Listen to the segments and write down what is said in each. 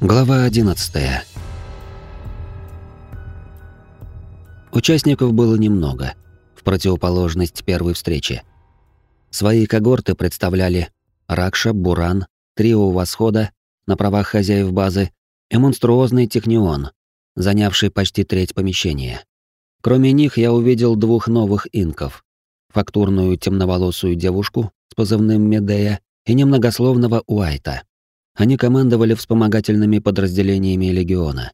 Глава 11. Участников было немного, в противоположность первой встрече. Свои когорты представляли Ракша, Буран, Трио Восхода на правах хозяев базы и монструозный Технион, занявший почти треть помещения. Кроме них я увидел двух новых инков. Фактурную темноволосую девушку с позывным Медея и немногословного Уайта. Они командовали вспомогательными подразделениями легиона.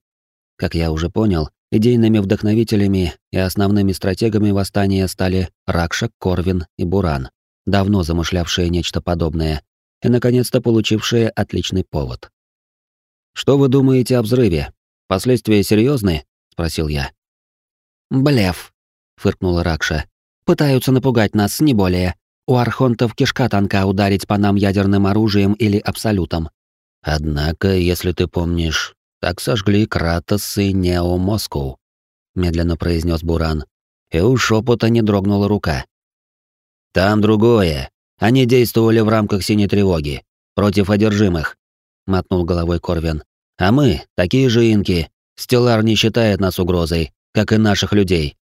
Как я уже понял, идейными вдохновителями и основными стратегами восстания стали Ракша, Корвин и Буран, давно замышлявшие нечто подобное и, наконец-то, получившие отличный повод. «Что вы думаете о взрыве? Последствия серьезны? спросил я. «Блеф», — фыркнула Ракша. «Пытаются напугать нас, не более. У архонтов кишка тонка ударить по нам ядерным оружием или абсолютом. Однако, если ты помнишь, так сожгли Кратос и Нео Москву, медленно произнес Буран, и у шепота не дрогнула рука. Там другое. Они действовали в рамках синей тревоги, против одержимых, мотнул головой Корвин. А мы, такие же инки, Стеллар не считает нас угрозой, как и наших людей.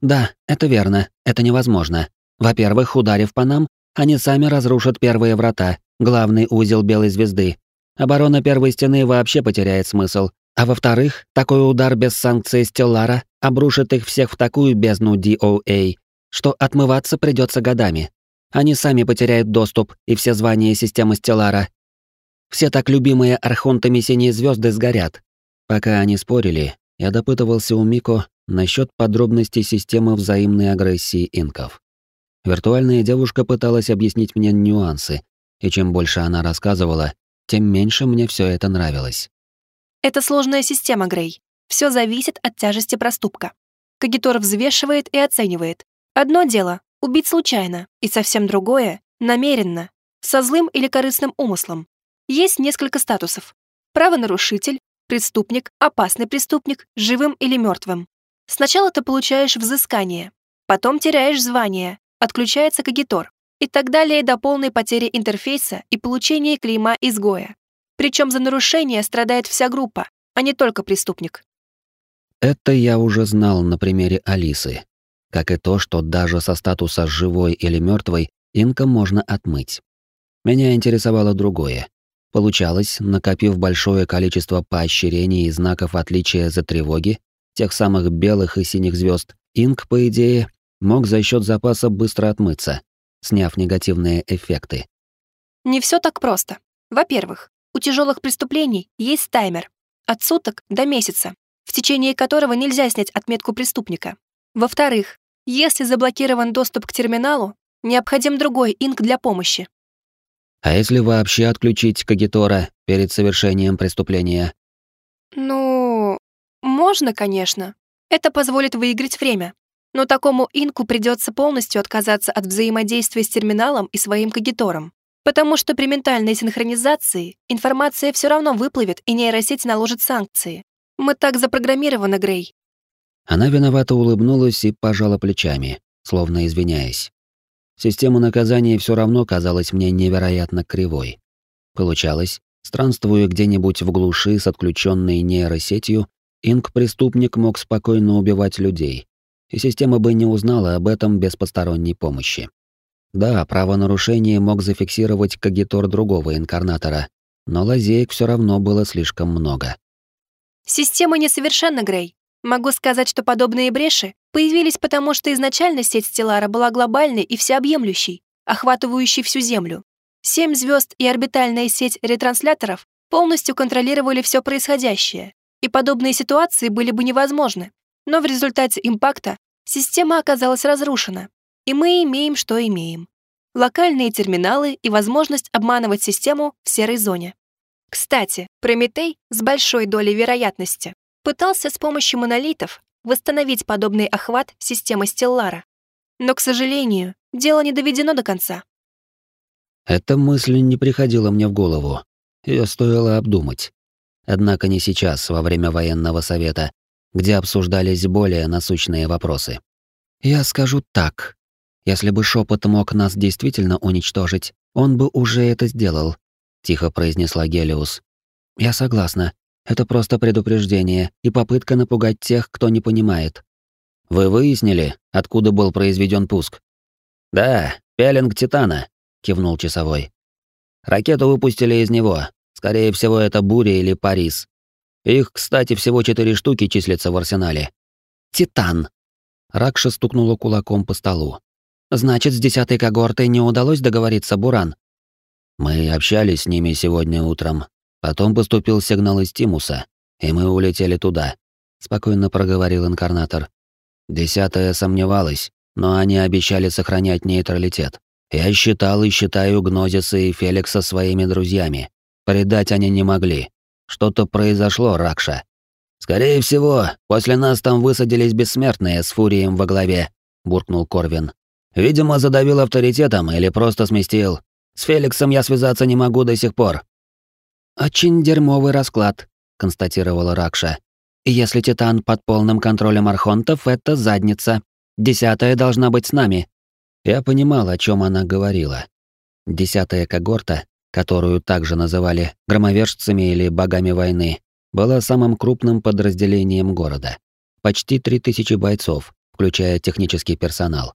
Да, это верно, это невозможно. Во-первых, ударив по нам, они сами разрушат первые врата, главный узел Белой Звезды, Оборона первой стены вообще потеряет смысл. А во-вторых, такой удар без санкции Стеллара обрушит их всех в такую бездну DOA, что отмываться придется годами. Они сами потеряют доступ и все звания системы Стеллара. Все так любимые архонтами синие звезды сгорят. Пока они спорили, я допытывался у Мико насчет подробностей системы взаимной агрессии инков. Виртуальная девушка пыталась объяснить мне нюансы, и чем больше она рассказывала, тем меньше мне все это нравилось. Это сложная система, Грей. Все зависит от тяжести проступка. Кагитор взвешивает и оценивает. Одно дело — убить случайно, и совсем другое — намеренно, со злым или корыстным умыслом. Есть несколько статусов. Правонарушитель, преступник, опасный преступник, живым или мертвым. Сначала ты получаешь взыскание, потом теряешь звание, отключается кагитор и так далее до полной потери интерфейса и получения клейма изгоя. Причем за нарушение страдает вся группа, а не только преступник. Это я уже знал на примере Алисы, как и то, что даже со статуса живой или мертвой инка можно отмыть. Меня интересовало другое. Получалось, накопив большое количество поощрений и знаков отличия за тревоги, тех самых белых и синих звезд, инк, по идее, мог за счет запаса быстро отмыться, сняв негативные эффекты. Не все так просто. Во-первых, у тяжелых преступлений есть таймер от суток до месяца, в течение которого нельзя снять отметку преступника. Во-вторых, если заблокирован доступ к терминалу, необходим другой инк для помощи. А если вообще отключить Кагитора перед совершением преступления? Ну, можно, конечно. Это позволит выиграть время. Но такому инку придется полностью отказаться от взаимодействия с терминалом и своим кагитором. Потому что при ментальной синхронизации информация все равно выплывет и нейросеть наложит санкции. Мы так запрограммированы, Грей. Она виновато улыбнулась и пожала плечами, словно извиняясь. Система наказания все равно казалась мне невероятно кривой. Получалось, странствуя где-нибудь в глуши с отключенной нейросетью, инк-преступник мог спокойно убивать людей, и система бы не узнала об этом без посторонней помощи. Да, правонарушение мог зафиксировать кагитор другого инкарнатора, но лазеек все равно было слишком много. Система несовершенна, Грей. Могу сказать, что подобные бреши появились потому, что изначально сеть Стеллара была глобальной и всеобъемлющей, охватывающей всю Землю. Семь звезд и орбитальная сеть ретрансляторов полностью контролировали все происходящее, и подобные ситуации были бы невозможны. Но в результате импакта система оказалась разрушена, и мы имеем, что имеем. Локальные терминалы и возможность обманывать систему в серой зоне. Кстати, Прометей с большой долей вероятности пытался с помощью монолитов восстановить подобный охват системы Стеллара. Но, к сожалению, дело не доведено до конца. Эта мысль не приходила мне в голову. Ее стоило обдумать. Однако не сейчас, во время военного совета, где обсуждались более насущные вопросы. Я скажу так. Если бы шепот мог нас действительно уничтожить, он бы уже это сделал, тихо произнесла Гелиус. Я согласна. Это просто предупреждение и попытка напугать тех, кто не понимает. Вы выяснили, откуда был произведен пуск? Да, пелинг Титана, кивнул часовой. Ракету выпустили из него. Скорее всего, это Буря или Парис. Их, кстати, всего четыре штуки числятся в арсенале. Титан. Ракша стукнула кулаком по столу. Значит, с десятой когортой не удалось договориться, Буран. Мы общались с ними сегодня утром. Потом поступил сигнал из Тимуса, и мы улетели туда, спокойно проговорил инкарнатор. Десятая сомневалась, но они обещали сохранять нейтралитет. Я считал и считаю Гнозиса и Феликса своими друзьями. Предать они не могли. Что-то произошло, Ракша. Скорее всего, после нас там высадились бессмертные с Фурием во главе, буркнул Корвин. Видимо, задавил авторитетом или просто сместил. С Феликсом я связаться не могу до сих пор. Очень дерьмовый расклад, констатировала Ракша. Если Титан под полным контролем архонтов, это задница. Десятая должна быть с нами. Я понимал, о чем она говорила. Десятая когорта, которую также называли громовержцами или богами войны, была самым крупным подразделением города. Почти 3000 бойцов, включая технический персонал.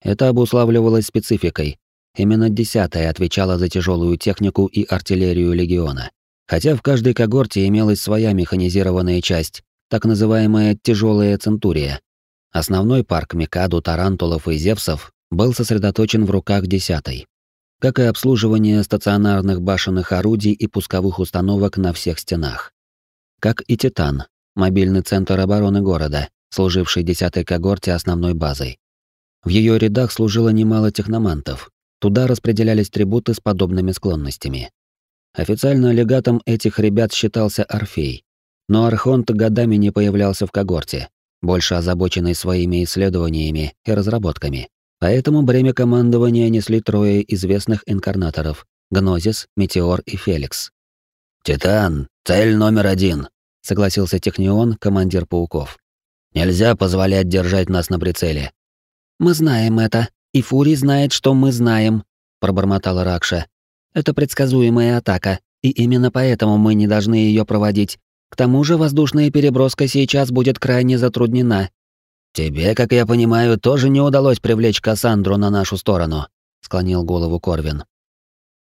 Это обуславливалось спецификой, Именно десятая отвечала за тяжелую технику и артиллерию легиона. Хотя в каждой когорте имелась своя механизированная часть, так называемая тяжелая центурия. Основной парк Микаду, Тарантулов и Зевсов был сосредоточен в руках десятой, как и обслуживание стационарных башенных орудий и пусковых установок на всех стенах. Как и Титан, мобильный центр обороны города, служивший десятой когорте основной базой. В ее рядах служило немало техномантов, Туда распределялись трибуты с подобными склонностями. Официально легатом этих ребят считался Орфей, но Архонт годами не появлялся в когорте, больше озабоченный своими исследованиями и разработками. Поэтому бремя командования несли трое известных инкарнаторов — Гнозис, Метеор и Феликс. «Титан, цель номер один», — согласился Технион, командир пауков. «Нельзя позволять держать нас на прицеле». «Мы знаем это», «И Фури знает, что мы знаем», — пробормотала Ракша. «Это предсказуемая атака, и именно поэтому мы не должны ее проводить. К тому же воздушная переброска сейчас будет крайне затруднена». «Тебе, как я понимаю, тоже не удалось привлечь Кассандру на нашу сторону», — склонил голову Корвин.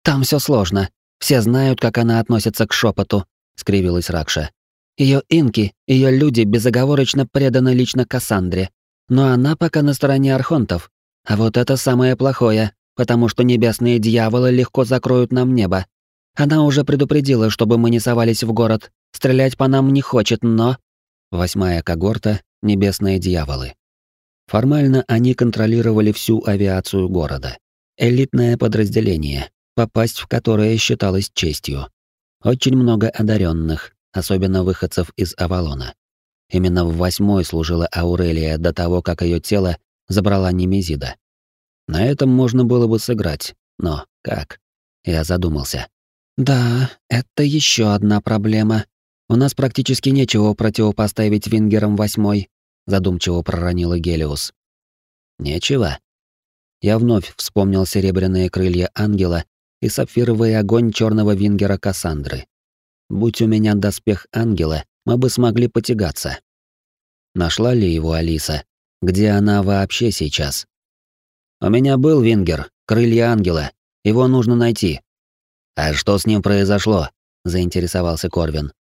«Там все сложно. Все знают, как она относится к шепоту», — скривилась Ракша. Ее инки, ее люди безоговорочно преданы лично Кассандре. Но она пока на стороне архонтов, а вот это самое плохое, потому что небесные дьяволы легко закроют нам небо. Она уже предупредила, чтобы мы не совались в город. Стрелять по нам не хочет, но... Восьмая когорта — небесные дьяволы. Формально они контролировали всю авиацию города. Элитное подразделение, попасть в которое считалось честью. Очень много одаренных, особенно выходцев из Авалона. Именно в восьмой служила Аурелия до того, как ее тело забрала Немезида. На этом можно было бы сыграть, но как? Я задумался. Да, это еще одна проблема. У нас практически нечего противопоставить вингерам восьмой, задумчиво проронила Гелиус. Нечего. Я вновь вспомнил серебряные крылья ангела и сапфировый огонь черного вингера Кассандры. Будь у меня доспех ангела, мы бы смогли потягаться. Нашла ли его Алиса где она вообще сейчас? У меня был вингер, крылья ангела. Его нужно найти. А что с ним произошло? заинтересовался Корвин.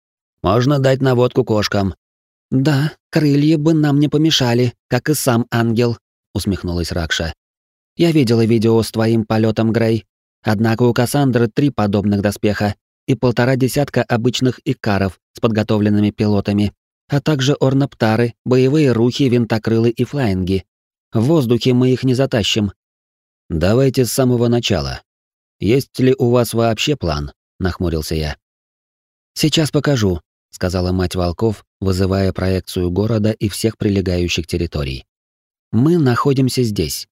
Можно дать наводку кошкам. Да, крылья бы нам не помешали, как и сам ангел, усмехнулась Ракша. Я видела видео с твоим полетом, Грей. Однако у Кассандры три подобных доспеха и полтора десятка обычных икаров с подготовленными пилотами а также орнаптары, боевые рухи, винтокрылы и флайнги. В воздухе мы их не затащим. Давайте с самого начала. Есть ли у вас вообще план? нахмурился я. Сейчас покажу, сказала мать волков, вызывая проекцию города и всех прилегающих территорий. Мы находимся здесь.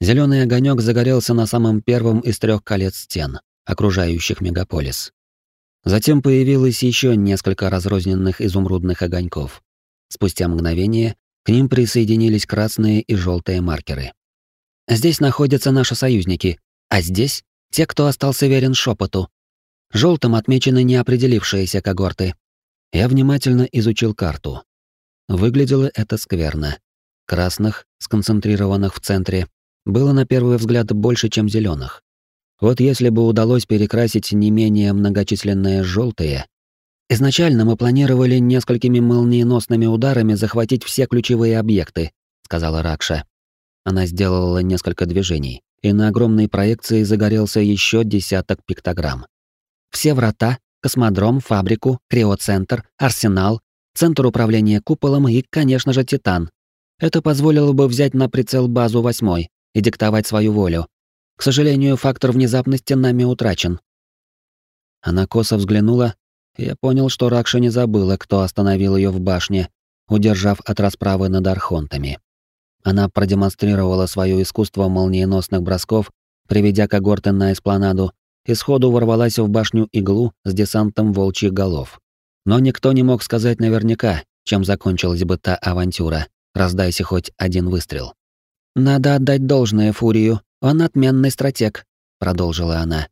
Зеленый огонек загорелся на самом первом из трех колец стен, окружающих мегаполис. Затем появилось еще несколько разрозненных изумрудных огоньков. Спустя мгновение к ним присоединились красные и желтые маркеры. Здесь находятся наши союзники, а здесь те, кто остался верен шепоту. Желтым отмечены неопределившиеся когорты. Я внимательно изучил карту. Выглядело это скверно. Красных, сконцентрированных в центре, было на первый взгляд больше, чем зеленых. Вот если бы удалось перекрасить не менее многочисленные желтые. Изначально мы планировали несколькими молниеносными ударами захватить все ключевые объекты, сказала Ракша. Она сделала несколько движений, и на огромной проекции загорелся еще десяток пиктограмм. Все врата, космодром, фабрику, криоцентр, арсенал, центр управления куполом и, конечно же, Титан. Это позволило бы взять на прицел базу восьмой и диктовать свою волю. К сожалению, фактор внезапности нами утрачен. Она косо взглянула, и я понял, что Ракша не забыла, кто остановил ее в башне, удержав от расправы над архонтами. Она продемонстрировала свое искусство молниеносных бросков, приведя когорты на эспланаду, и сходу ворвалась в башню иглу с десантом волчьих голов. Но никто не мог сказать наверняка, чем закончилась бы та авантюра, раздайся хоть один выстрел. «Надо отдать должное Фурию, он отменный стратег», — продолжила она.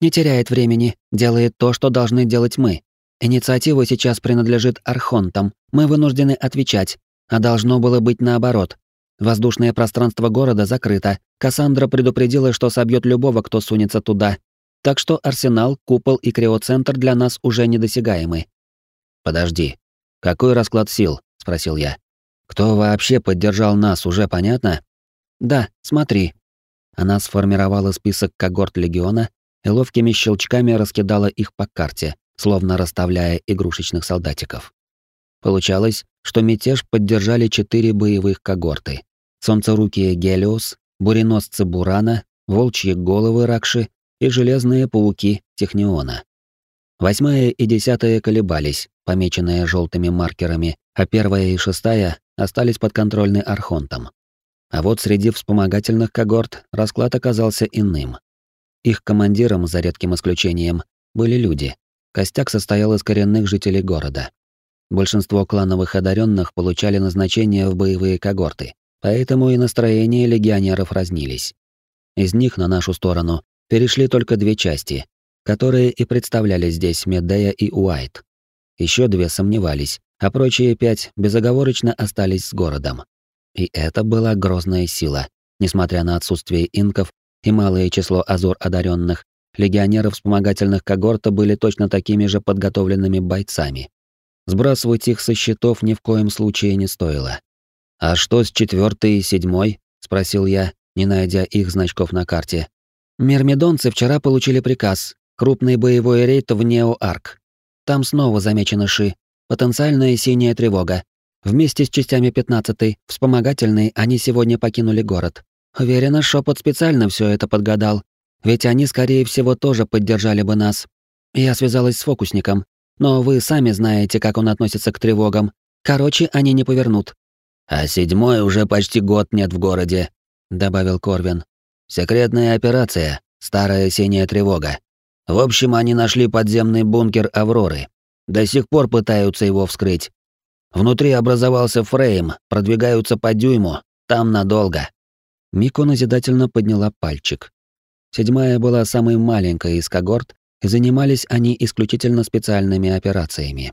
«Не теряет времени, делает то, что должны делать мы. Инициатива сейчас принадлежит Архонтам, мы вынуждены отвечать, а должно было быть наоборот. Воздушное пространство города закрыто. Кассандра предупредила, что собьет любого, кто сунется туда. Так что арсенал, купол и криоцентр для нас уже недосягаемы. Подожди. Какой расклад сил? спросил я. Кто вообще поддержал нас, уже понятно? Да, смотри. Она сформировала список когорт легиона и ловкими щелчками раскидала их по карте, словно расставляя игрушечных солдатиков. Получалось, что мятеж поддержали четыре боевых когорты солнцерукие Гелиос, буреносцы Бурана, волчьи головы Ракши и железные пауки Техниона. Восьмая и десятая колебались, помеченные желтыми маркерами, а первая и шестая остались подконтрольны Архонтом. А вот среди вспомогательных когорт расклад оказался иным. Их командиром, за редким исключением, были люди. Костяк состоял из коренных жителей города. Большинство клановых одаренных получали назначение в боевые когорты, Поэтому и настроения легионеров разнились. Из них на нашу сторону перешли только две части, которые и представляли здесь Медея и Уайт. Еще две сомневались, а прочие пять безоговорочно остались с городом. И это была грозная сила. Несмотря на отсутствие инков и малое число азор одаренных, легионеры вспомогательных когорта были точно такими же подготовленными бойцами. Сбрасывать их со счетов ни в коем случае не стоило. «А что с четвертой и седьмой?» — спросил я, не найдя их значков на карте. Мирмидонцы вчера получили приказ. Крупный боевой рейд в Нео-Арк. Там снова замечены ши. Потенциальная синяя тревога. Вместе с частями 15-й, вспомогательной, они сегодня покинули город. Уверена, шепот специально все это подгадал. Ведь они, скорее всего, тоже поддержали бы нас. Я связалась с фокусником. Но вы сами знаете, как он относится к тревогам. Короче, они не повернут. А седьмой уже почти год нет в городе, добавил Корвин. Секретная операция, старая синяя тревога. В общем, они нашли подземный бункер Авроры. До сих пор пытаются его вскрыть. Внутри образовался фрейм, продвигаются по дюйму, там надолго. Мико назидательно подняла пальчик. Седьмая была самой маленькой из когорт, и занимались они исключительно специальными операциями.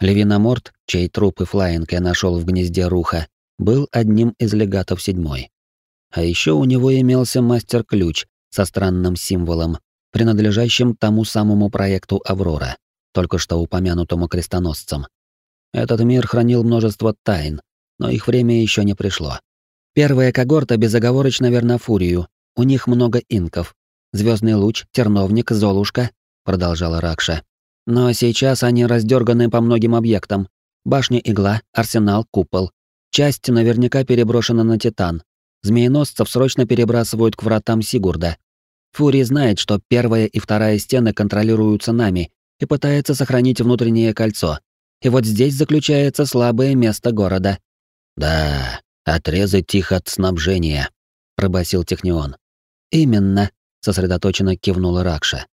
Левиноморт, чей труп и флаинг я нашел в гнезде руха, был одним из легатов седьмой. А еще у него имелся мастер-ключ со странным символом, принадлежащим тому самому проекту «Аврора», только что упомянутому крестоносцам. Этот мир хранил множество тайн, но их время еще не пришло. Первая когорта безоговорочно верна Фурию, у них много инков. Звездный луч, терновник, золушка, продолжала Ракша. Но сейчас они раздерганы по многим объектам. Башня-игла, арсенал, купол. Часть наверняка переброшена на Титан. Змееносцев срочно перебрасывают к вратам Сигурда. Фури знает, что первая и вторая стены контролируются нами и пытается сохранить внутреннее кольцо. И вот здесь заключается слабое место города. «Да, отрезать их от снабжения», — пробасил Технион. «Именно», — сосредоточенно кивнула Ракша.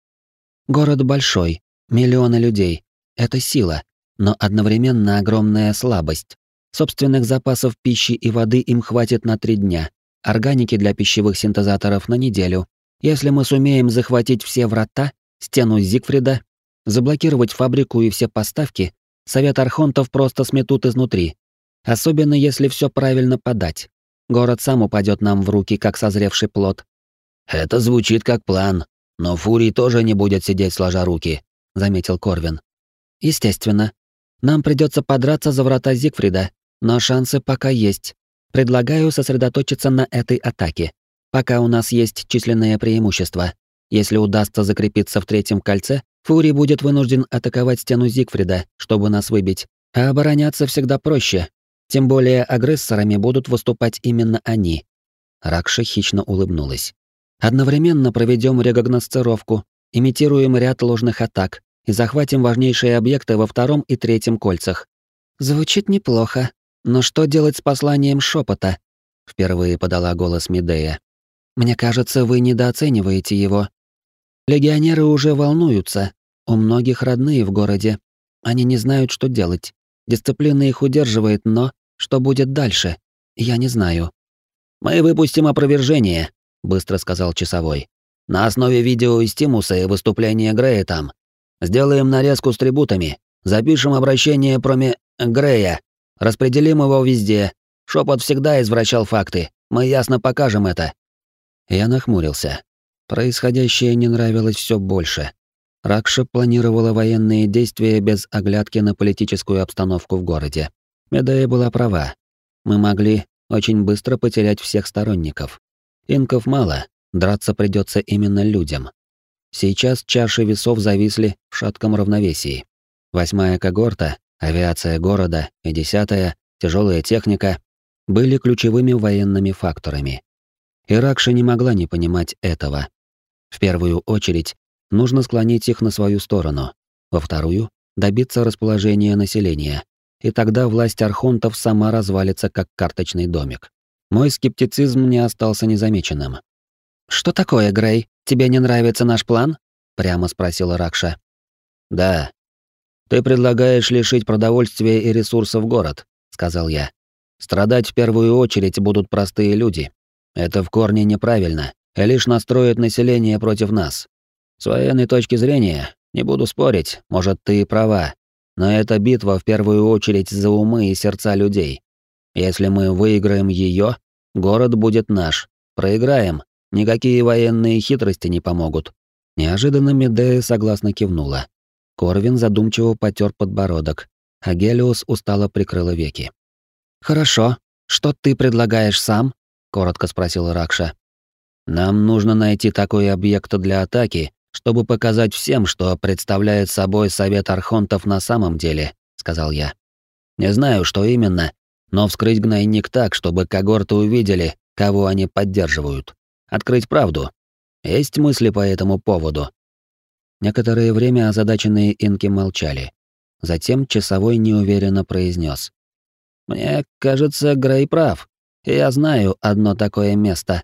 «Город большой, миллионы людей. Это сила, но одновременно огромная слабость. Собственных запасов пищи и воды им хватит на три дня, органики для пищевых синтезаторов на неделю. Если мы сумеем захватить все врата, стену Зигфрида, заблокировать фабрику и все поставки, Совет Архонтов просто сметут изнутри. Особенно если все правильно подать. Город сам упадет нам в руки, как созревший плод. Это звучит как план, но Фурий тоже не будет сидеть сложа руки, заметил Корвин. Естественно. Нам придется подраться за врата Зигфрида, но шансы пока есть. Предлагаю сосредоточиться на этой атаке. Пока у нас есть численное преимущество. Если удастся закрепиться в третьем кольце, Фури будет вынужден атаковать стену Зигфрида, чтобы нас выбить. А обороняться всегда проще. Тем более агрессорами будут выступать именно они. Ракша хищно улыбнулась. Одновременно проведем регогносцировку, имитируем ряд ложных атак и захватим важнейшие объекты во втором и третьем кольцах. Звучит неплохо, но что делать с посланием шепота? Впервые подала голос Медея. Мне кажется, вы недооцениваете его. Легионеры уже волнуются. У многих родные в городе. Они не знают, что делать. Дисциплина их удерживает, но что будет дальше? Я не знаю. Мы выпустим опровержение, быстро сказал часовой. На основе видео из Тимуса и выступления Грея там. Сделаем нарезку с трибутами. Запишем обращение проме Грея. Распределим его везде. Шепот всегда извращал факты. Мы ясно покажем это. Я нахмурился. Происходящее не нравилось все больше. Ракша планировала военные действия без оглядки на политическую обстановку в городе. Медея была права. Мы могли очень быстро потерять всех сторонников. Инков мало, драться придется именно людям. Сейчас чаши весов зависли в шатком равновесии. Восьмая когорта, авиация города и десятая, тяжелая техника, были ключевыми военными факторами. Иракша не могла не понимать этого. В первую очередь, нужно склонить их на свою сторону. Во вторую — добиться расположения населения. И тогда власть архонтов сама развалится, как карточный домик. Мой скептицизм не остался незамеченным. «Что такое, Грей? Тебе не нравится наш план?» — прямо спросила Ракша. «Да. Ты предлагаешь лишить продовольствия и ресурсов город», — сказал я. «Страдать в первую очередь будут простые люди. Это в корне неправильно, и лишь настроит население против нас. С военной точки зрения, не буду спорить, может, ты и права, но эта битва в первую очередь за умы и сердца людей. Если мы выиграем ее, город будет наш. Проиграем, никакие военные хитрости не помогут. Неожиданно Медея согласно кивнула. Корвин задумчиво потер подбородок, а Гелиус устало прикрыла веки. «Хорошо. Что ты предлагаешь сам?» — коротко спросила Ракша. «Нам нужно найти такой объект для атаки, чтобы показать всем, что представляет собой Совет Архонтов на самом деле», — сказал я. «Не знаю, что именно, но вскрыть гнойник так, чтобы когорты увидели, кого они поддерживают. Открыть правду. Есть мысли по этому поводу?» Некоторое время озадаченные инки молчали. Затем часовой неуверенно произнес: «Мне кажется, Грей прав. Я знаю одно такое место».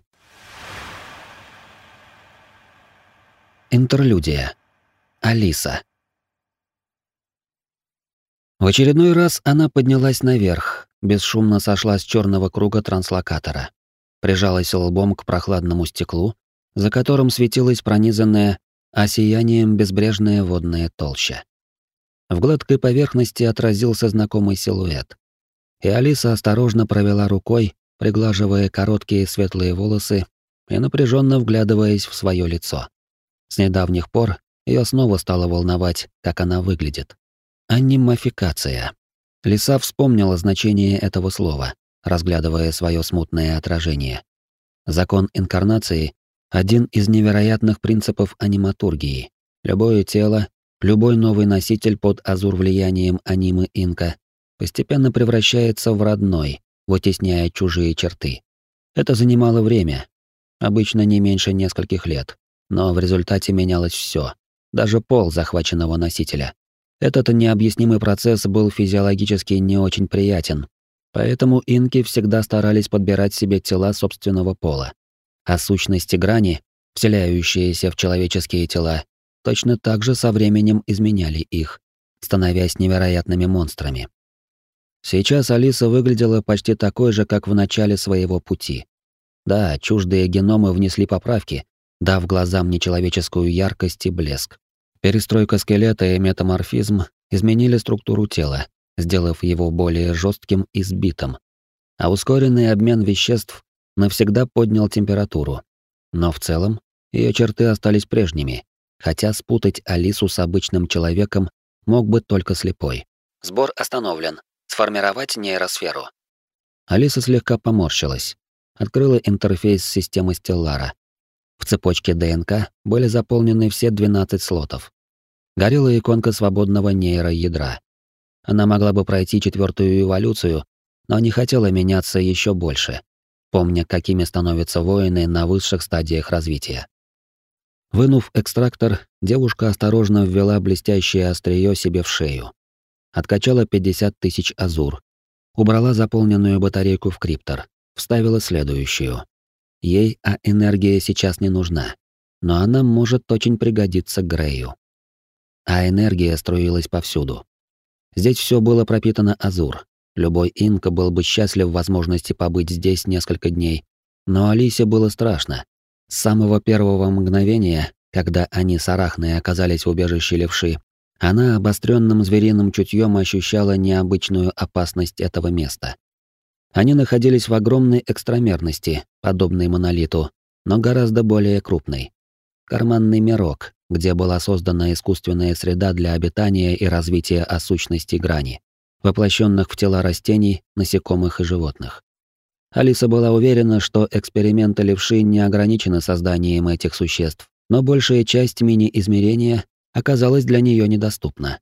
Интерлюдия. Алиса. В очередной раз она поднялась наверх, бесшумно сошла с черного круга транслокатора, прижалась лбом к прохладному стеклу, за которым светилась пронизанная осиянием безбрежная водная толща. В гладкой поверхности отразился знакомый силуэт. И Алиса осторожно провела рукой, приглаживая короткие светлые волосы и напряженно вглядываясь в свое лицо. С недавних пор ее снова стало волновать, как она выглядит. Анимафикация. Лиса вспомнила значение этого слова, разглядывая свое смутное отражение. Закон инкарнации — один из невероятных принципов аниматургии. Любое тело, любой новый носитель под азур влиянием анимы инка постепенно превращается в родной, вытесняя чужие черты. Это занимало время, обычно не меньше нескольких лет но в результате менялось все, даже пол захваченного носителя. Этот необъяснимый процесс был физиологически не очень приятен, поэтому инки всегда старались подбирать себе тела собственного пола. А сущности грани, вселяющиеся в человеческие тела, точно так же со временем изменяли их, становясь невероятными монстрами. Сейчас Алиса выглядела почти такой же, как в начале своего пути. Да, чуждые геномы внесли поправки, дав глазам нечеловеческую яркость и блеск. Перестройка скелета и метаморфизм изменили структуру тела, сделав его более жестким и сбитым. А ускоренный обмен веществ навсегда поднял температуру. Но в целом ее черты остались прежними, хотя спутать Алису с обычным человеком мог бы только слепой. Сбор остановлен. Сформировать нейросферу. Алиса слегка поморщилась. Открыла интерфейс системы Стеллара. В цепочке ДНК были заполнены все 12 слотов. Горела иконка свободного нейроядра. Она могла бы пройти четвертую эволюцию, но не хотела меняться еще больше, помня, какими становятся воины на высших стадиях развития. Вынув экстрактор, девушка осторожно ввела блестящее острие себе в шею. Откачала 50 тысяч азур. Убрала заполненную батарейку в криптор. Вставила следующую. Ей а энергия сейчас не нужна. Но она может очень пригодиться Грею. А энергия струилась повсюду. Здесь все было пропитано азур. Любой инка был бы счастлив в возможности побыть здесь несколько дней. Но Алисе было страшно. С самого первого мгновения, когда они с Арахной оказались в убежище левши, она обостренным звериным чутьем ощущала необычную опасность этого места. Они находились в огромной экстрамерности, подобной монолиту, но гораздо более крупной. Карманный мирок, где была создана искусственная среда для обитания и развития осущностей грани, воплощенных в тела растений, насекомых и животных. Алиса была уверена, что эксперименты левши не ограничены созданием этих существ, но большая часть мини-измерения оказалась для нее недоступна.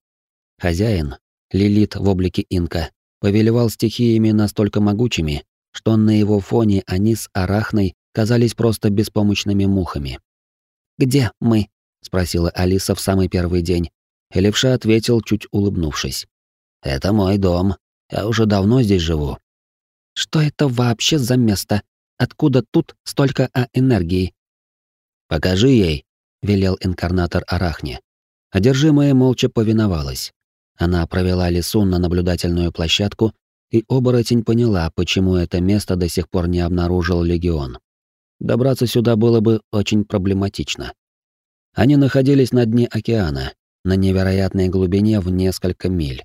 Хозяин, Лилит в облике инка, повелевал стихиями настолько могучими, что на его фоне они с Арахной казались просто беспомощными мухами. «Где мы?» — спросила Алиса в самый первый день, и левша ответил, чуть улыбнувшись. «Это мой дом. Я уже давно здесь живу. Что это вообще за место? Откуда тут столько А-энергии? «Покажи ей», — велел инкарнатор Арахне. Одержимая молча повиновалась. Она провела лесу на наблюдательную площадку, и оборотень поняла, почему это место до сих пор не обнаружил легион. Добраться сюда было бы очень проблематично. Они находились на дне океана, на невероятной глубине в несколько миль.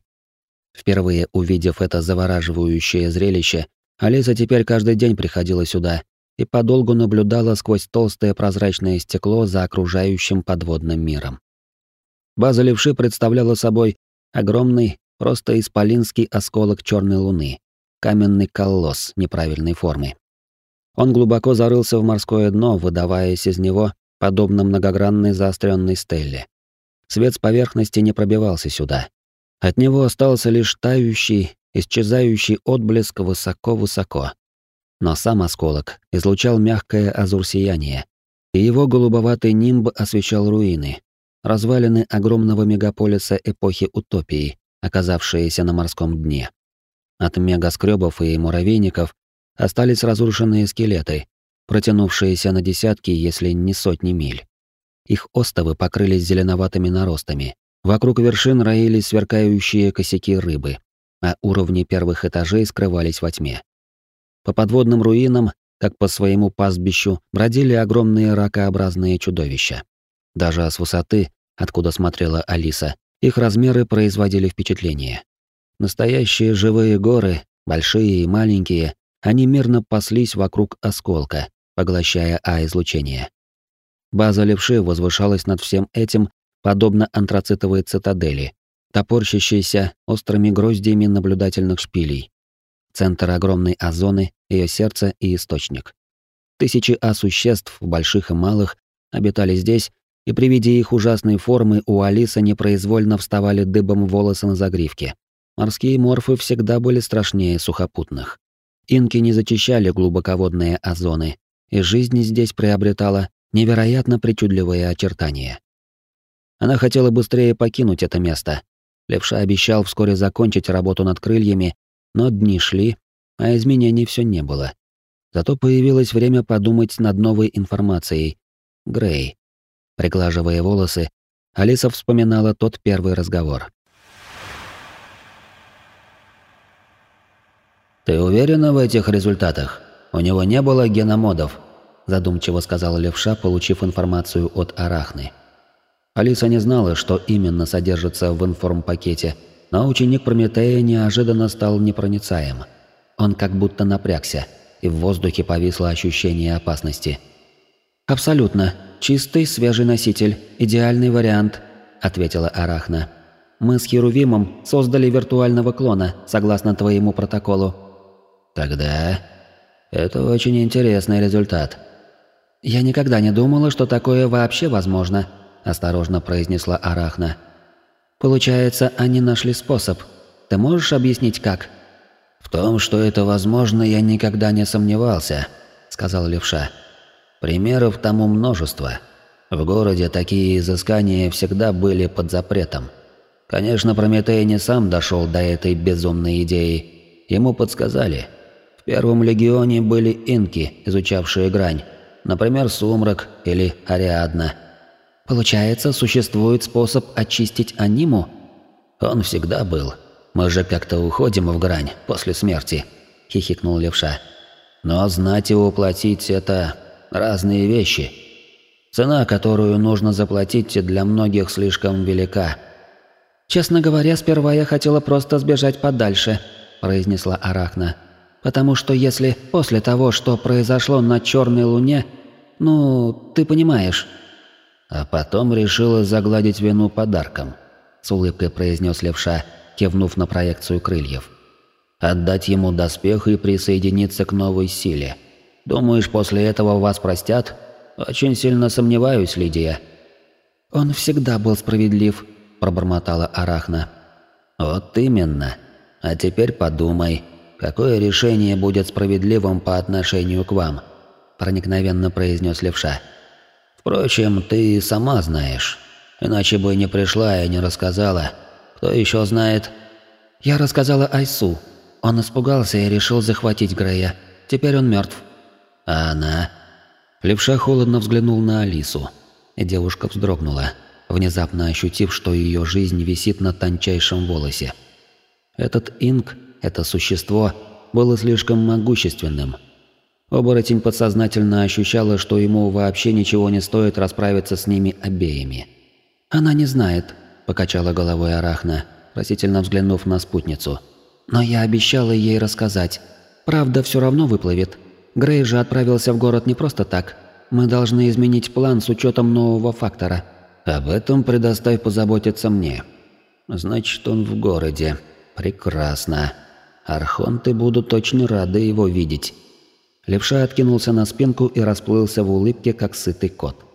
Впервые увидев это завораживающее зрелище, Алиса теперь каждый день приходила сюда и подолгу наблюдала сквозь толстое прозрачное стекло за окружающим подводным миром. База левши представляла собой огромный, просто исполинский осколок черной луны, каменный колосс неправильной формы. Он глубоко зарылся в морское дно, выдаваясь из него, подобно многогранной заостренной стелле. Свет с поверхности не пробивался сюда. От него остался лишь тающий, исчезающий отблеск высоко-высоко. Но сам осколок излучал мягкое азур-сияние, и его голубоватый нимб освещал руины, развалины огромного мегаполиса эпохи утопии, оказавшиеся на морском дне. От мегаскребов и муравейников остались разрушенные скелеты, протянувшиеся на десятки, если не сотни миль. Их остовы покрылись зеленоватыми наростами. Вокруг вершин роились сверкающие косяки рыбы а уровни первых этажей скрывались во тьме. По подводным руинам, как по своему пастбищу, бродили огромные ракообразные чудовища. Даже с высоты, откуда смотрела Алиса, их размеры производили впечатление. Настоящие живые горы, большие и маленькие, они мирно паслись вокруг осколка, поглощая А-излучение. База левши возвышалась над всем этим, подобно антрацитовой цитадели, топорщащейся острыми гроздьями наблюдательных шпилей. Центр огромной озоны, ее сердце и источник. Тысячи А-существ, больших и малых, обитали здесь, и при виде их ужасной формы у Алисы непроизвольно вставали дыбом волосы на загривке. Морские морфы всегда были страшнее сухопутных. Инки не зачищали глубоководные озоны, и жизнь здесь приобретала невероятно причудливые очертания. Она хотела быстрее покинуть это место, Левша обещал вскоре закончить работу над крыльями, но дни шли, а изменений все не было. Зато появилось время подумать над новой информацией. Грей. Приглаживая волосы, Алиса вспоминала тот первый разговор. «Ты уверена в этих результатах? У него не было геномодов», задумчиво сказал Левша, получив информацию от Арахны. Алиса не знала, что именно содержится в информпакете, но ученик Прометея неожиданно стал непроницаем. Он как будто напрягся, и в воздухе повисло ощущение опасности. «Абсолютно. Чистый, свежий носитель. Идеальный вариант», — ответила Арахна. «Мы с Херувимом создали виртуального клона, согласно твоему протоколу». «Тогда...» «Это очень интересный результат». «Я никогда не думала, что такое вообще возможно», осторожно произнесла Арахна. Получается, они нашли способ. Ты можешь объяснить как? В том, что это возможно, я никогда не сомневался, сказал Левша. Примеров тому множество. В городе такие изыскания всегда были под запретом. Конечно, Прометей не сам дошел до этой безумной идеи. Ему подсказали. В первом легионе были инки, изучавшие грань. Например, Сумрак или Ариадна – Получается, существует способ очистить аниму? Он всегда был. Мы же как-то уходим в грань после смерти, хихикнул Левша. Но знать и уплатить это разные вещи. Цена, которую нужно заплатить, для многих слишком велика. Честно говоря, сперва я хотела просто сбежать подальше, произнесла Арахна. Потому что если после того, что произошло на Черной Луне, ну, ты понимаешь, а потом решила загладить вину подарком, с улыбкой произнес левша, кивнув на проекцию крыльев. Отдать ему доспех и присоединиться к новой силе. Думаешь, после этого вас простят? Очень сильно сомневаюсь, Лидия. Он всегда был справедлив, пробормотала Арахна. Вот именно. А теперь подумай, какое решение будет справедливым по отношению к вам, проникновенно произнес левша. Впрочем, ты сама знаешь. Иначе бы не пришла и не рассказала. Кто еще знает?» «Я рассказала Айсу. Он испугался и решил захватить Грея. Теперь он мертв. «А она?» Левша холодно взглянул на Алису. И девушка вздрогнула, внезапно ощутив, что ее жизнь висит на тончайшем волосе. Этот инк, это существо, было слишком могущественным – Оборотень подсознательно ощущала, что ему вообще ничего не стоит расправиться с ними обеими. «Она не знает», – покачала головой Арахна, просительно взглянув на спутницу. «Но я обещала ей рассказать. Правда все равно выплывет. Грей же отправился в город не просто так. Мы должны изменить план с учетом нового фактора». «Об этом предоставь позаботиться мне». «Значит, он в городе. Прекрасно. Архонты будут очень рады его видеть». Левша откинулся на спинку и расплылся в улыбке, как сытый кот.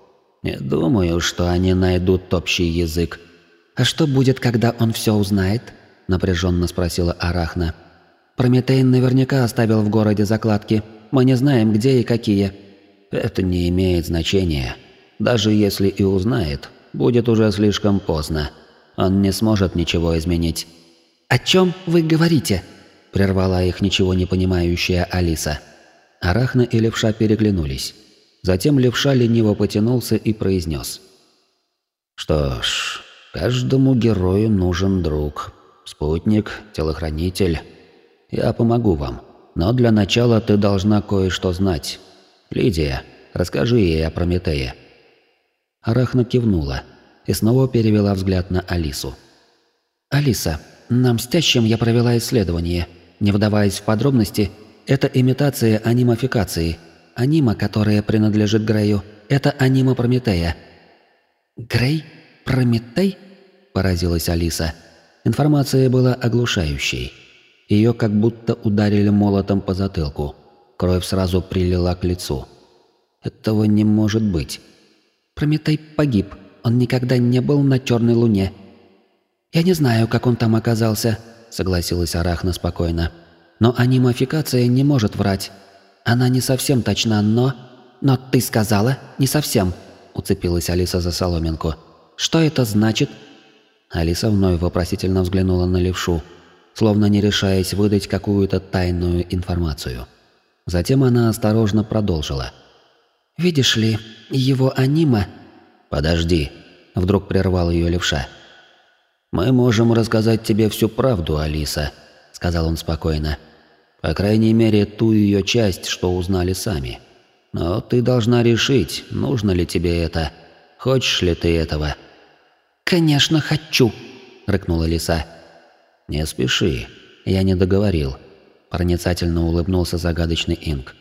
«Не думаю, что они найдут общий язык». «А что будет, когда он все узнает?» – напряженно спросила Арахна. «Прометейн наверняка оставил в городе закладки. Мы не знаем, где и какие». «Это не имеет значения. Даже если и узнает, будет уже слишком поздно. Он не сможет ничего изменить». «О чем вы говорите?» – прервала их ничего не понимающая Алиса. Арахна и Левша переглянулись. Затем Левша лениво потянулся и произнес. «Что ж, каждому герою нужен друг. Спутник, телохранитель. Я помогу вам. Но для начала ты должна кое-что знать. Лидия, расскажи ей о Прометее». Арахна кивнула и снова перевела взгляд на Алису. «Алиса, на Мстящем я провела исследование. Не вдаваясь в подробности, это имитация анимофикации. Анима, которая принадлежит Грею, это анима Прометея. «Грей? Прометей?» – поразилась Алиса. Информация была оглушающей. Ее как будто ударили молотом по затылку. Кровь сразу прилила к лицу. Этого не может быть. Прометей погиб. Он никогда не был на Черной Луне. «Я не знаю, как он там оказался», — согласилась Арахна спокойно. Но анимофикация не может врать. Она не совсем точна, но... Но ты сказала, не совсем, уцепилась Алиса за соломинку. Что это значит? Алиса вновь вопросительно взглянула на левшу, словно не решаясь выдать какую-то тайную информацию. Затем она осторожно продолжила. «Видишь ли, его анима...» «Подожди», — вдруг прервал ее левша. «Мы можем рассказать тебе всю правду, Алиса», — сказал он спокойно. По крайней мере, ту ее часть, что узнали сами. Но ты должна решить, нужно ли тебе это, хочешь ли ты этого. «Конечно, хочу!» — рыкнула лиса. «Не спеши, я не договорил», — проницательно улыбнулся загадочный Инк.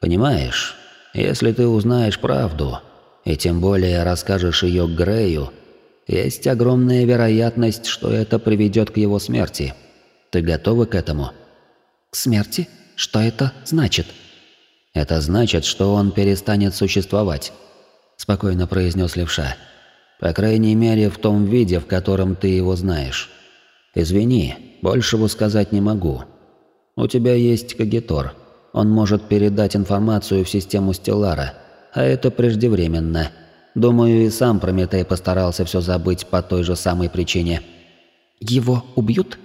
«Понимаешь, если ты узнаешь правду, и тем более расскажешь ее Грею, есть огромная вероятность, что это приведет к его смерти. Ты готова к этому?» «К смерти? Что это значит?» «Это значит, что он перестанет существовать», – спокойно произнес левша. «По крайней мере, в том виде, в котором ты его знаешь. Извини, большего сказать не могу. У тебя есть Кагитор. Он может передать информацию в систему Стеллара, а это преждевременно. Думаю, и сам Прометей постарался все забыть по той же самой причине. Его убьют?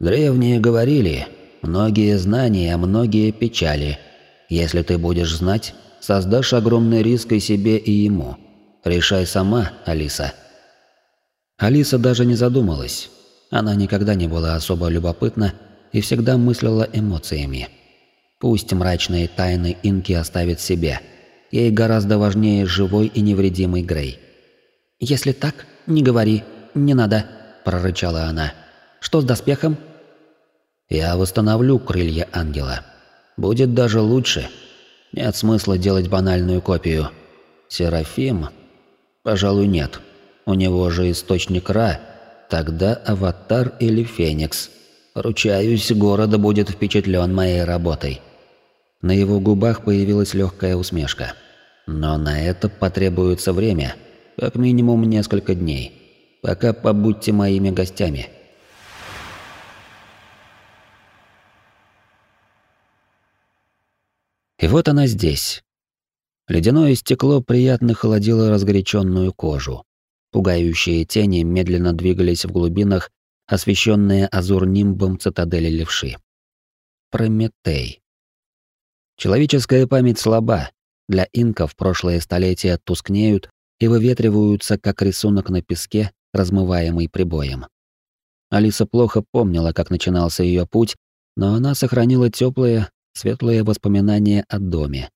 Древние говорили, многие знания, многие печали. Если ты будешь знать, создашь огромный риск и себе, и ему. Решай сама, Алиса. Алиса даже не задумалась. Она никогда не была особо любопытна и всегда мыслила эмоциями. Пусть мрачные тайны Инки оставит себе – Ей гораздо важнее живой и невредимый Грей. «Если так, не говори, не надо», – прорычала она. «Что с доспехом?» «Я восстановлю крылья ангела. Будет даже лучше. Нет смысла делать банальную копию. Серафим? Пожалуй, нет. У него же источник Ра. Тогда аватар или феникс. Ручаюсь, города будет впечатлен моей работой». На его губах появилась легкая усмешка. Но на это потребуется время, как минимум несколько дней. Пока побудьте моими гостями. И вот она здесь. Ледяное стекло приятно холодило разгоряченную кожу. Пугающие тени медленно двигались в глубинах, освещенные азур-нимбом цитадели левши. Прометей. Человеческая память слаба. Для инков прошлые столетия тускнеют и выветриваются, как рисунок на песке, размываемый прибоем. Алиса плохо помнила, как начинался ее путь, но она сохранила теплые, светлые воспоминания о доме.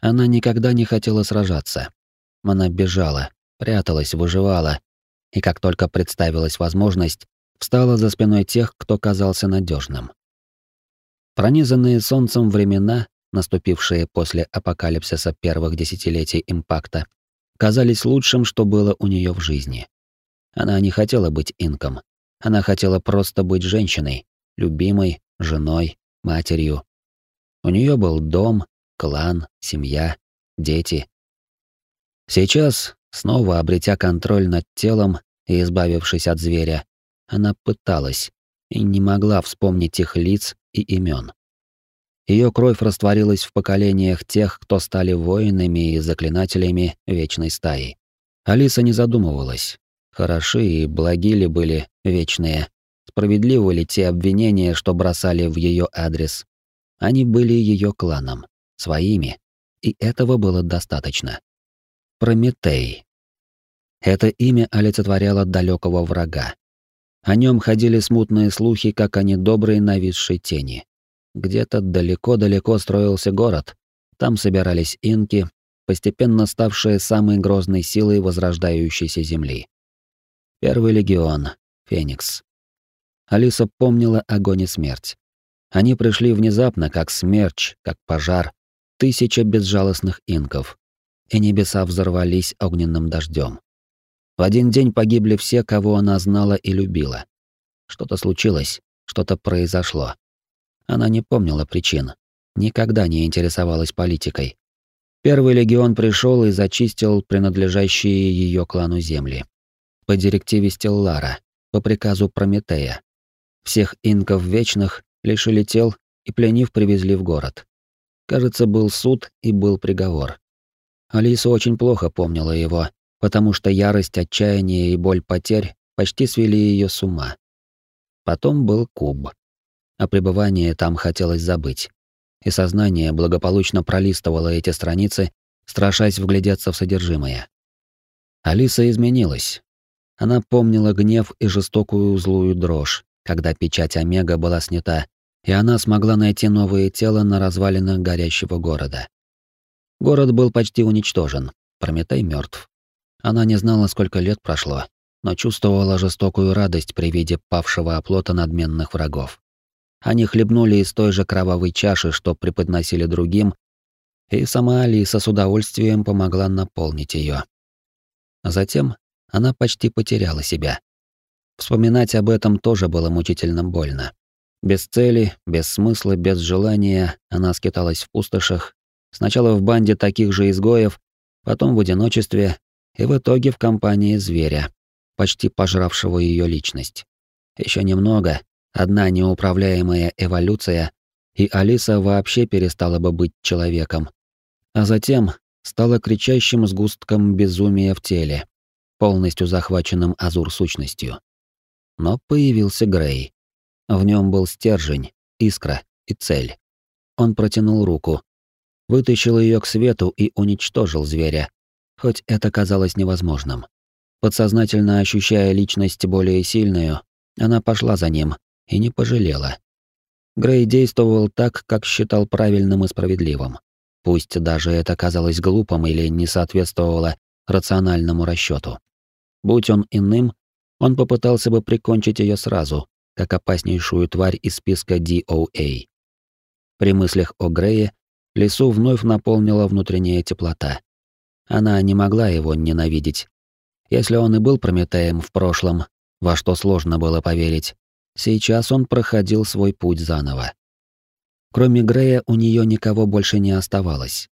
Она никогда не хотела сражаться. Она бежала, пряталась, выживала, и как только представилась возможность, встала за спиной тех, кто казался надежным. Пронизанные солнцем времена наступившие после апокалипсиса первых десятилетий импакта, казались лучшим, что было у нее в жизни. Она не хотела быть инком. Она хотела просто быть женщиной, любимой, женой, матерью. У нее был дом, клан, семья, дети. Сейчас, снова обретя контроль над телом и избавившись от зверя, она пыталась и не могла вспомнить их лиц и имен. Ее кровь растворилась в поколениях тех, кто стали воинами и заклинателями вечной стаи. Алиса не задумывалась. Хороши и благи ли были вечные, справедливы ли те обвинения, что бросали в ее адрес. Они были ее кланом, своими, и этого было достаточно. Прометей. Это имя олицетворяло далекого врага. О нем ходили смутные слухи, как о недоброй нависшей тени. Где-то далеко-далеко строился город. Там собирались инки, постепенно ставшие самой грозной силой возрождающейся земли. Первый легион, Феникс. Алиса помнила огонь и смерть. Они пришли внезапно, как смерч, как пожар, тысяча безжалостных инков. И небеса взорвались огненным дождем. В один день погибли все, кого она знала и любила. Что-то случилось, что-то произошло. Она не помнила причин. Никогда не интересовалась политикой. Первый легион пришел и зачистил принадлежащие ее клану земли. По директиве Стеллара, по приказу Прометея. Всех инков вечных лишили тел и пленив привезли в город. Кажется, был суд и был приговор. Алиса очень плохо помнила его, потому что ярость, отчаяние и боль потерь почти свели ее с ума. Потом был куб. О пребывании там хотелось забыть. И сознание благополучно пролистывало эти страницы, страшась вглядеться в содержимое. Алиса изменилась. Она помнила гнев и жестокую злую дрожь, когда печать Омега была снята, и она смогла найти новое тело на развалинах горящего города. Город был почти уничтожен, Прометей мертв. Она не знала, сколько лет прошло, но чувствовала жестокую радость при виде павшего оплота надменных врагов. Они хлебнули из той же кровавой чаши, что преподносили другим, и сама Алиса с удовольствием помогла наполнить ее. Затем она почти потеряла себя. Вспоминать об этом тоже было мучительно больно. Без цели, без смысла, без желания она скиталась в пустошах, сначала в банде таких же изгоев, потом в одиночестве и в итоге в компании зверя, почти пожравшего ее личность. Еще немного, одна неуправляемая эволюция, и Алиса вообще перестала бы быть человеком. А затем стала кричащим сгустком безумия в теле, полностью захваченным азур-сущностью. Но появился Грей. В нем был стержень, искра и цель. Он протянул руку, вытащил ее к свету и уничтожил зверя, хоть это казалось невозможным. Подсознательно ощущая личность более сильную, она пошла за ним и не пожалела. Грей действовал так, как считал правильным и справедливым. Пусть даже это казалось глупым или не соответствовало рациональному расчету. Будь он иным, он попытался бы прикончить ее сразу, как опаснейшую тварь из списка DOA. При мыслях о Грее лесу вновь наполнила внутренняя теплота. Она не могла его ненавидеть, если он и был Прометеем в прошлом, во что сложно было поверить, сейчас он проходил свой путь заново. Кроме Грея у нее никого больше не оставалось.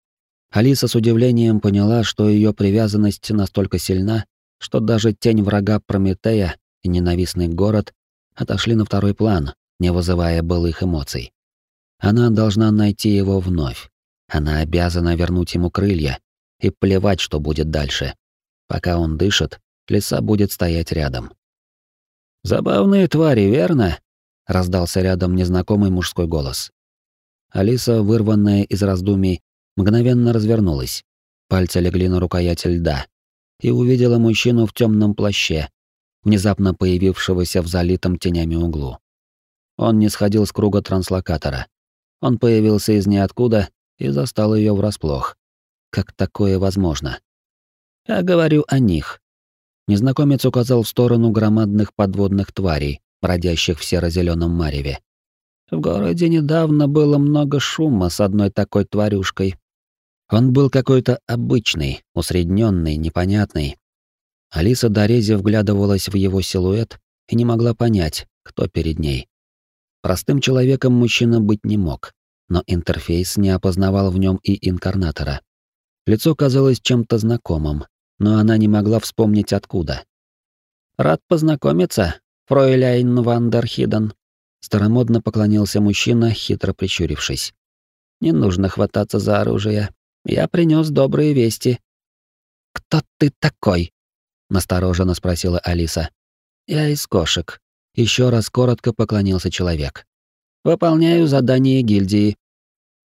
Алиса с удивлением поняла, что ее привязанность настолько сильна, что даже тень врага Прометея и ненавистный город отошли на второй план, не вызывая былых эмоций. Она должна найти его вновь. Она обязана вернуть ему крылья и плевать, что будет дальше. Пока он дышит, лиса будет стоять рядом. «Забавные твари, верно?» — раздался рядом незнакомый мужской голос. Алиса, вырванная из раздумий, мгновенно развернулась. Пальцы легли на рукоять льда и увидела мужчину в темном плаще, внезапно появившегося в залитом тенями углу. Он не сходил с круга транслокатора. Он появился из ниоткуда и застал ее врасплох. Как такое возможно? Я говорю о них. Незнакомец указал в сторону громадных подводных тварей, бродящих в серо-зеленом мареве. В городе недавно было много шума с одной такой тварюшкой. Он был какой-то обычный, усредненный, непонятный. Алиса Дорези вглядывалась в его силуэт и не могла понять, кто перед ней. Простым человеком мужчина быть не мог, но интерфейс не опознавал в нем и инкарнатора. Лицо казалось чем-то знакомым, но она не могла вспомнить откуда. «Рад познакомиться, фройляйн Вандерхиден», — старомодно поклонился мужчина, хитро прищурившись. «Не нужно хвататься за оружие. Я принес добрые вести». «Кто ты такой?» — настороженно спросила Алиса. «Я из кошек». Еще раз коротко поклонился человек. «Выполняю задание гильдии».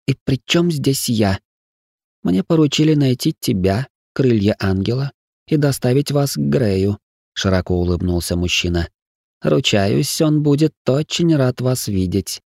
«И при чем здесь я?» «Мне поручили найти тебя, крылья ангела и доставить вас к Грею», — широко улыбнулся мужчина. «Ручаюсь, он будет очень рад вас видеть».